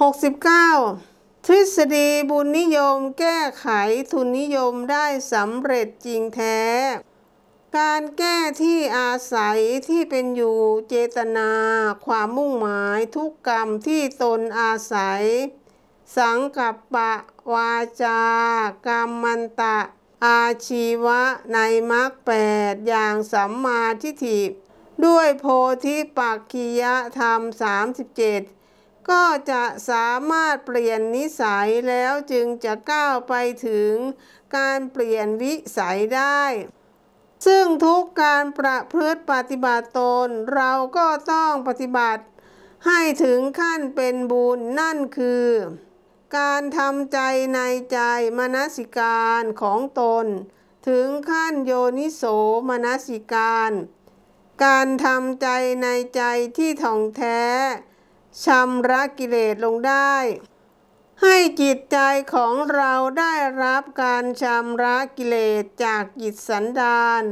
69 ทฤษฎีบุญนิยมแก้ไขทุนนิยมได้สำเร็จจริงแท้ การแก้ที่อาศัยที่เป็นอยู่เจตนา ความมุ่งหมายทุกกรรมที่ตนอาศัย สังกัปปะวาจา กรรมมันตะ อาชีวะในมรรคแปดอย่างสัมมาทิฏฐิด้วยโพธิปักขิยธรรม 37 ก็จะสามารถเปลี่ยนนิสัยแล้วจึงจะก้าวไปถึงการเปลี่ยนวิสัยได้ ซึ่งทุกการประพฤติปฏิบัติตน เราก็ต้องปฏิบัติให้ถึงขั้นเป็นบุญนั่นคือ การทำใจในใจมนสิการของตน ถึงขั้นโยนิโสมนสิการ การทำใจในใจที่ถ่องแท้ ชำระกิเลสลงได้ ให้จิตใจของเราได้รับการชำระกิเลสจากจิตสันดาน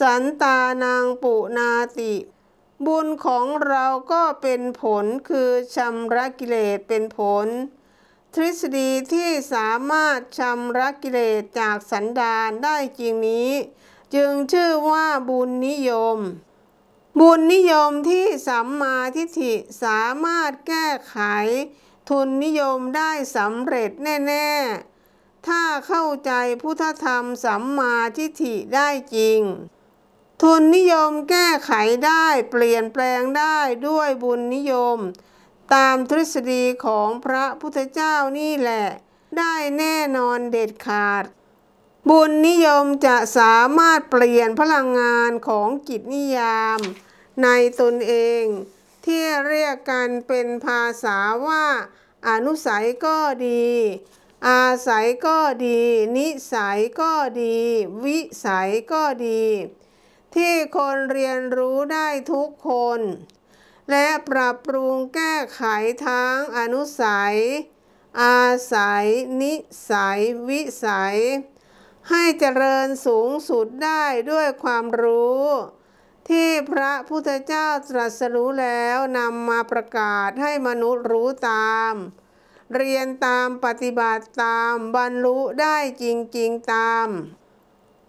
สันตานังปุนาติ บุญของเราก็เป็นผลคือชำระกิเลสเป็นผล ทฤษฎีที่สามารถชำระกิเลสจากสันดานได้จริงนี้ จึงชื่อว่าบุญนิยม บุญนิยมที่สัมมาทิฏฐิสามารถแก้ไข ทุนนิยมได้สำเร็จแน่ๆ ถ้าเข้าใจพุทธธรรมสัมมาทิฏฐิได้จริง ทุนนิยมแก้ไขได้เปลี่ยนแปลงได้ด้วยบุญนิยม ตามทฤษฎีของพระพุทธเจ้านี่แหละ ได้แน่นอนเด็ดขาดบุญนิยมจะสามารถเปลี่ยนพลังงานของจิตนิยาม ในตนเอง ที่เรียกกันเป็นภาษาว่า อนุสัยก็ดี อาศัยก็ดี นิสัยก็ดี วิสัยก็ดี ที่คนเรียนรู้ได้ทุกคน และปรับปรุงแก้ไขทั้งอนุสัย อาศัย นิสัย วิสัย ให้เจริญสูงสุดได้ด้วยความรู้ ที่พระพุทธเจ้าตรัสรู้แล้วนำมาประกาศให้มนุษย์รู้ตาม เรียนตามปฏิบัติตามบรรลุได้จริง ๆ ตาม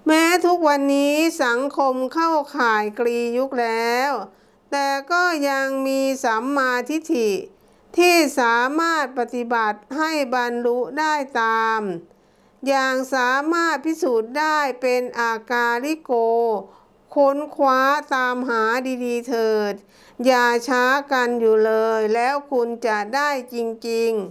แม้ทุกวันนี้สังคมเข้าข่ายกรียุคแล้ว แต่ก็ยังมีสัมมาทิฏฐิ ที่สามารถปฏิบัติให้บรรลุได้ตาม อย่างสามารถพิสูจน์ได้เป็นอากาลิโก ค้นคว้าตามหาดีๆเถิด อย่าช้ากันอยู่เลย แล้วคุณจะได้จริง ๆ